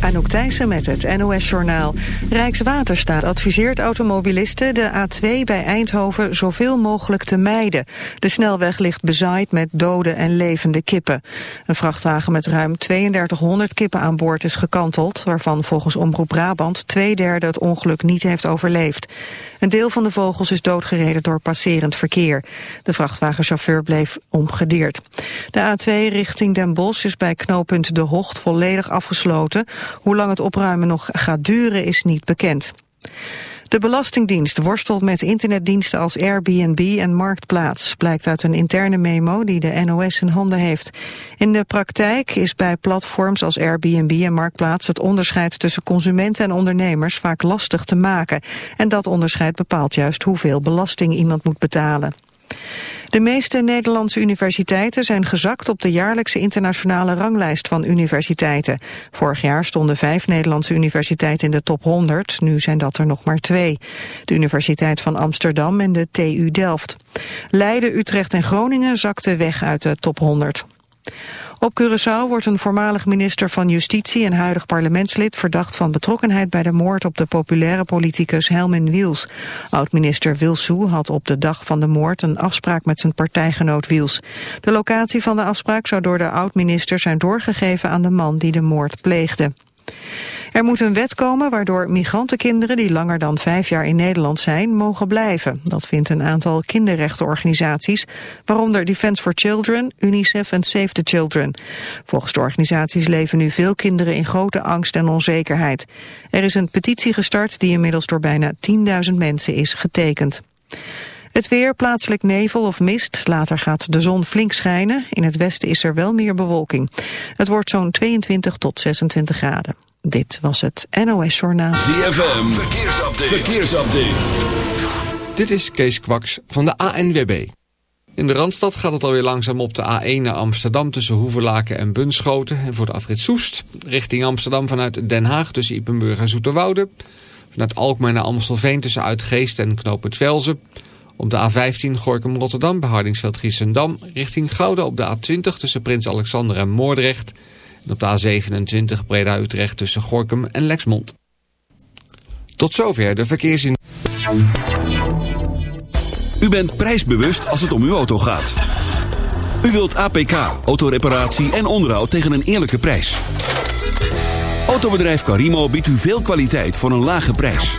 Anouk Thijssen met het NOS-journaal. Rijkswaterstaat adviseert automobilisten de A2 bij Eindhoven zoveel mogelijk te mijden. De snelweg ligt bezaaid met dode en levende kippen. Een vrachtwagen met ruim 3200 kippen aan boord is gekanteld... waarvan volgens Omroep Brabant twee derde het ongeluk niet heeft overleefd. Een deel van de vogels is doodgereden door passerend verkeer. De vrachtwagenchauffeur bleef omgedeerd. De A2 richting Den Bosch is bij knooppunt De Hocht volledig afgesloten. Hoe lang het opruimen nog gaat duren is niet bekend. De Belastingdienst worstelt met internetdiensten als Airbnb en Marktplaats, blijkt uit een interne memo die de NOS in handen heeft. In de praktijk is bij platforms als Airbnb en Marktplaats het onderscheid tussen consumenten en ondernemers vaak lastig te maken. En dat onderscheid bepaalt juist hoeveel belasting iemand moet betalen. De meeste Nederlandse universiteiten zijn gezakt op de jaarlijkse internationale ranglijst van universiteiten. Vorig jaar stonden vijf Nederlandse universiteiten in de top 100, nu zijn dat er nog maar twee. De Universiteit van Amsterdam en de TU Delft. Leiden, Utrecht en Groningen zakten weg uit de top 100. Op Curaçao wordt een voormalig minister van Justitie en huidig parlementslid verdacht van betrokkenheid bij de moord op de populaire politicus Helmin Wiels. Oud-minister Wilsou had op de dag van de moord een afspraak met zijn partijgenoot Wiels. De locatie van de afspraak zou door de oud-minister zijn doorgegeven aan de man die de moord pleegde. Er moet een wet komen waardoor migrantenkinderen die langer dan vijf jaar in Nederland zijn, mogen blijven. Dat vindt een aantal kinderrechtenorganisaties, waaronder Defence for Children, UNICEF en Save the Children. Volgens de organisaties leven nu veel kinderen in grote angst en onzekerheid. Er is een petitie gestart die inmiddels door bijna 10.000 mensen is getekend. Het weer, plaatselijk nevel of mist. Later gaat de zon flink schijnen. In het westen is er wel meer bewolking. Het wordt zo'n 22 tot 26 graden. Dit was het NOS Journaal. ZFM, verkeersupdate. verkeersupdate. Dit is Kees Kwaks van de ANWB. In de Randstad gaat het alweer langzaam op de A1 naar Amsterdam... tussen Hoevelaken en Bunschoten. En voor de afrit Soest richting Amsterdam vanuit Den Haag... tussen Ippenburg en Zoeterwoude. Vanuit Alkmaar naar Amstelveen tussen Uitgeest en Knoopend Velzen... Op de A15 Gorkum-Rotterdam bij Hardingsveld-Giessendam... richting Gouda op de A20 tussen Prins Alexander en Moordrecht... en op de A27 Breda-Utrecht tussen Gorkum en Lexmond. Tot zover de verkeersin. U bent prijsbewust als het om uw auto gaat. U wilt APK, autoreparatie en onderhoud tegen een eerlijke prijs. Autobedrijf Carimo biedt u veel kwaliteit voor een lage prijs.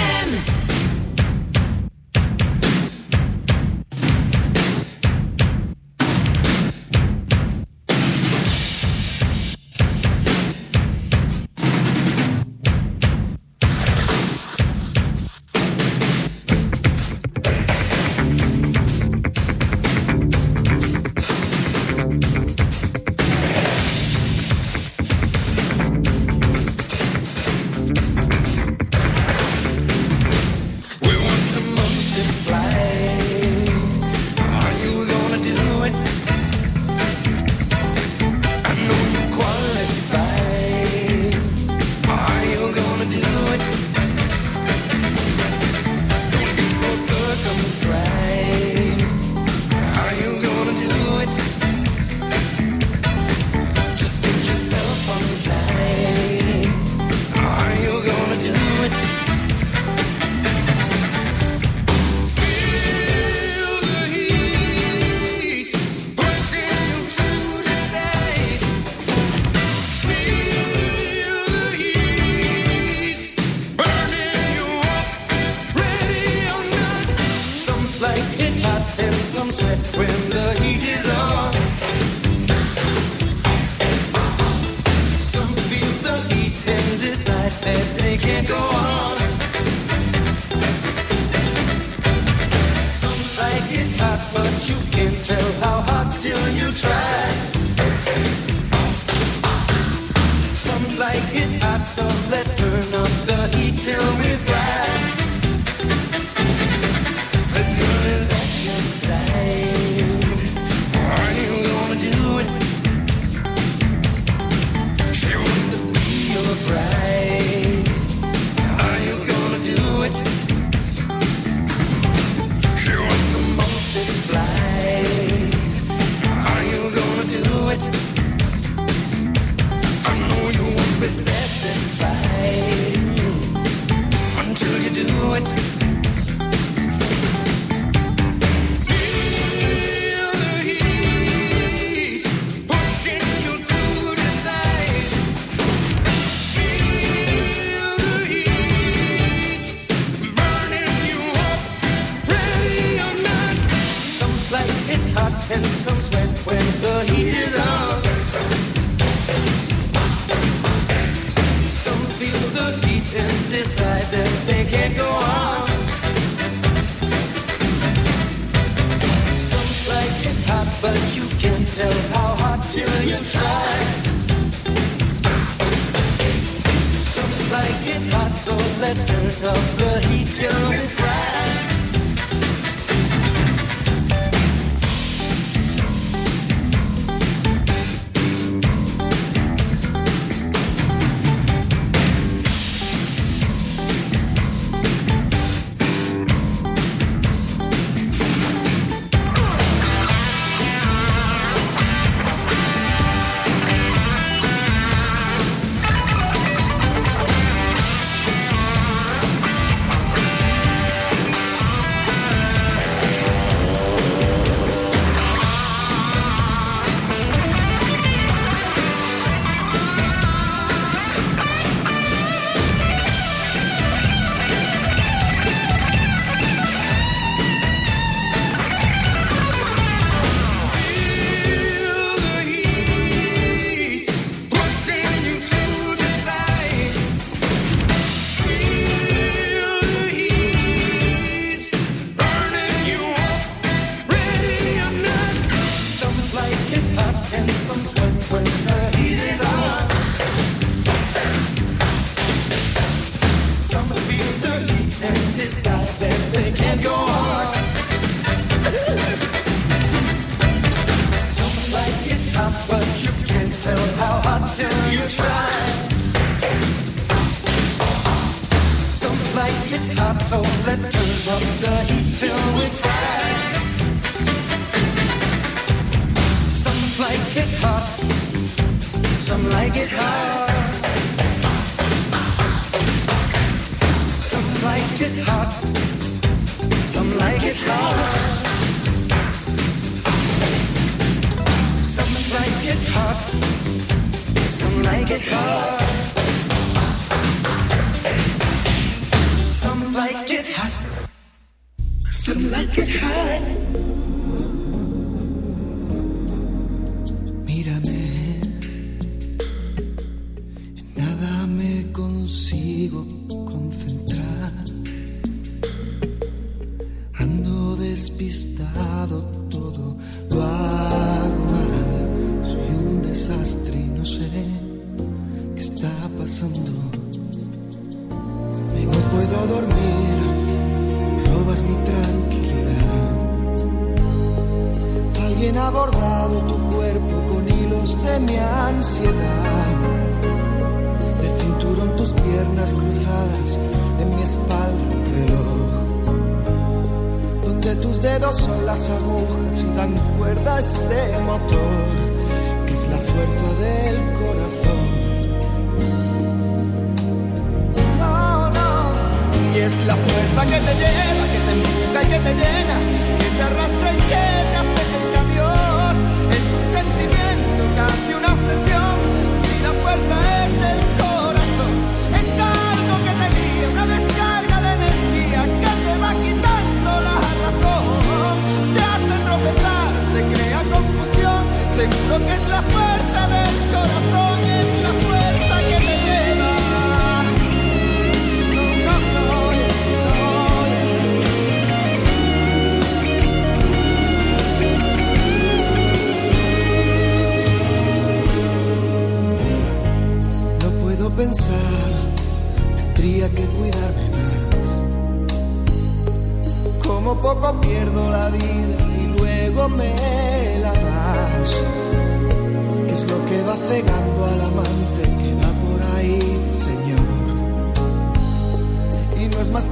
Some like it hot.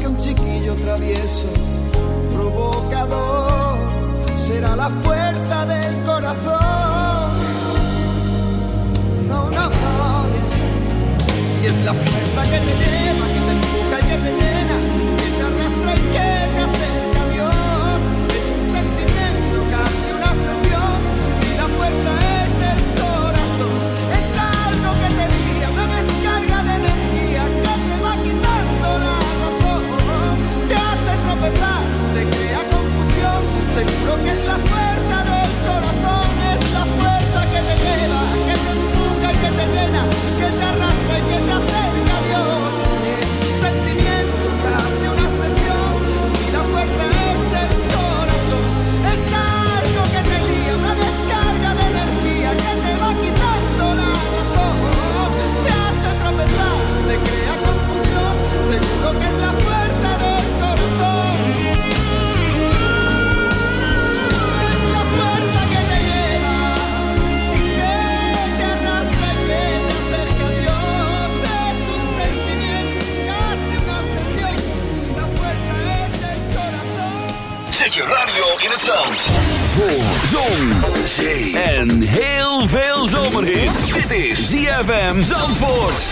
un chiquillo travieso, provocador, será la fuerza del corazón. No, no, no. Y es la fuerza que te lleva, que te empuja y que te llena, que te arrastra y que te hace. lo que Zandvoort. Voor zon, zee en heel veel zomerhit. Dit is ZFM Zandvoort.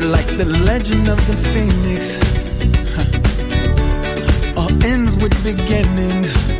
Like the legend of the phoenix. Huh. All ends with beginnings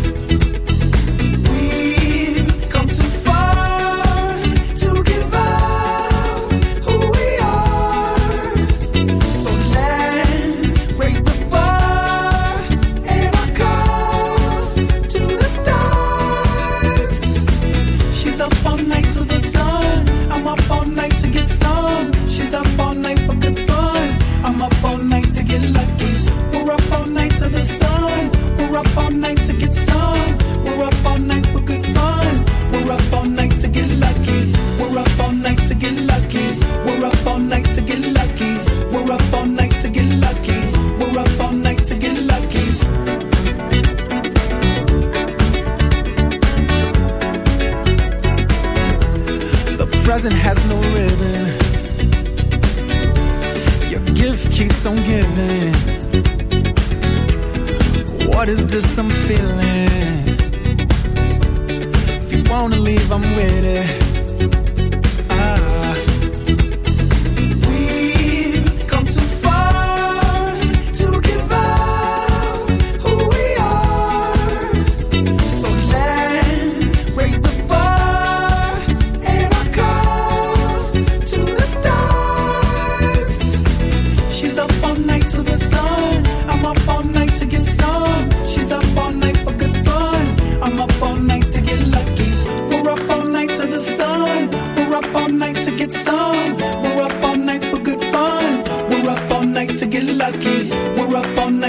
Just some feeling.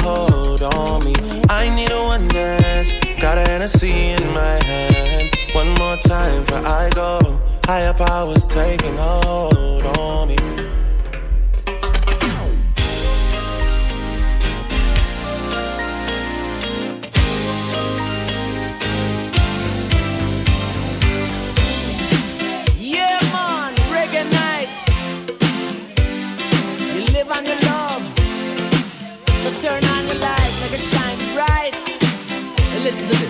Hold on me. I need a one dance. Got a Hennessy in my hand. One more time before I go. Higher powers taking hold on me. Listen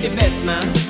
forgiveness, man.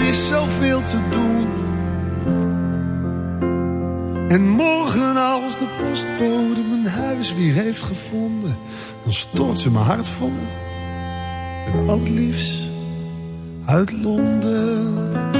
er is zoveel te doen. En morgen als de postbode mijn huis weer heeft gevonden, dan stort ze mijn hart vol. Met het liefst uit Londen.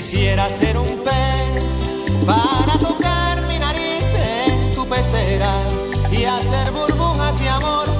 Quisiera ser un pez para tocar mi nariz en tu pecera y hacer burbujas de amor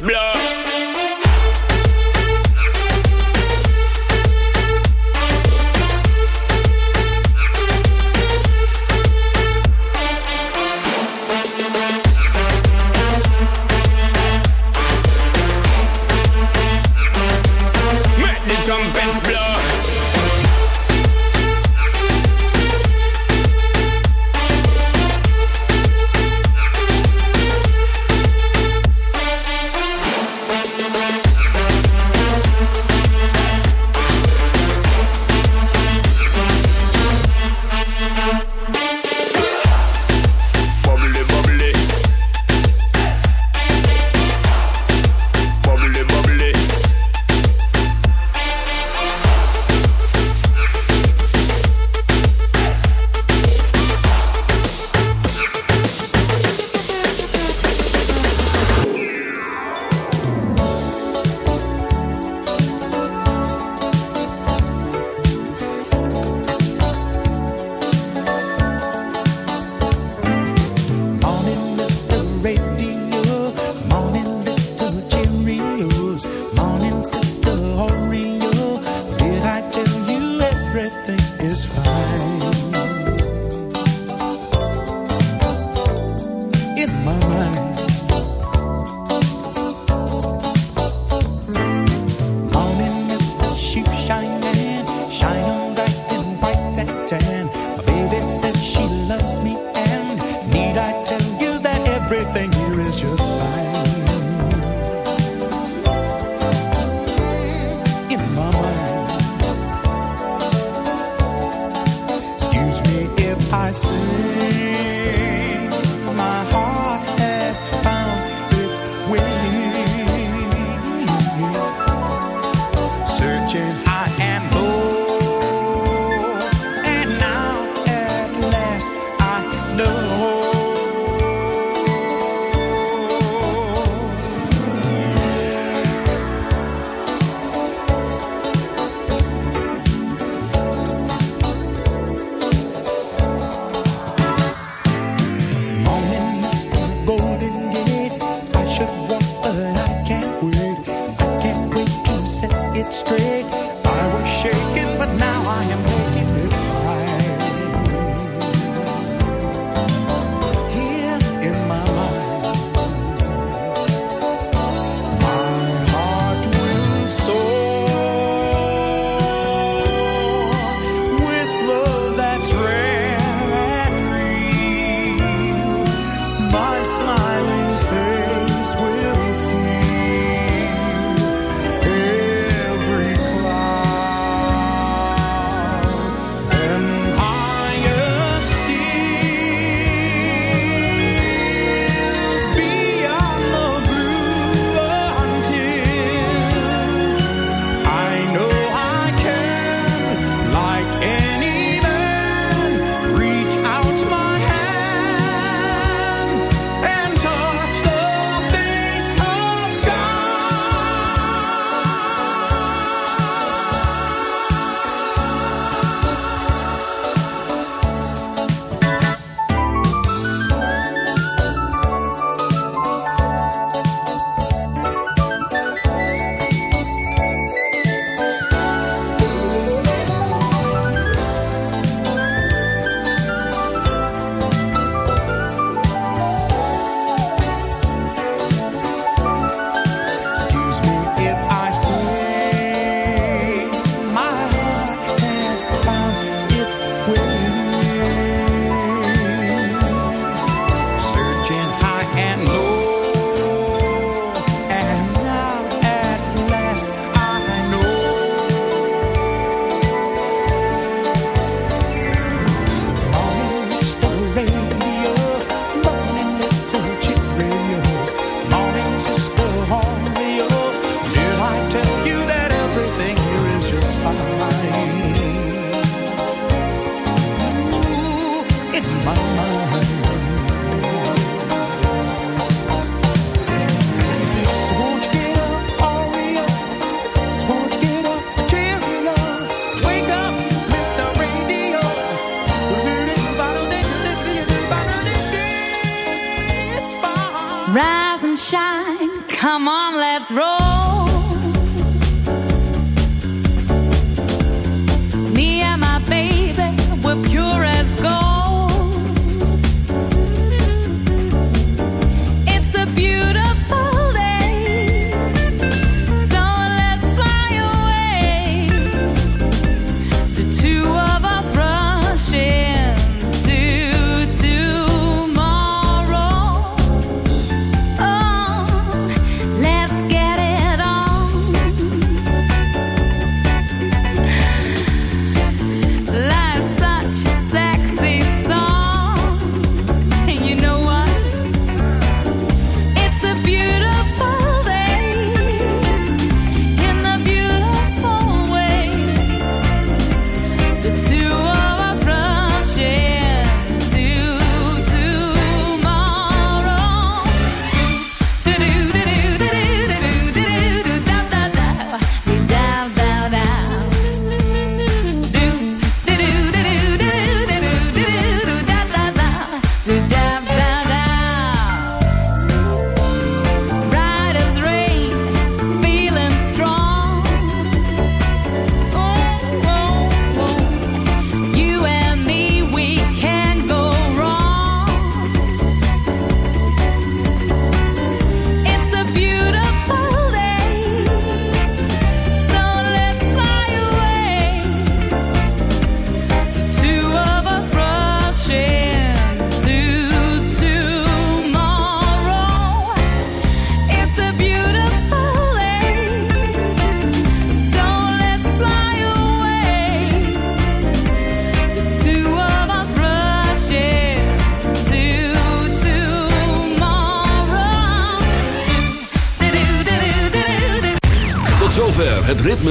Blood.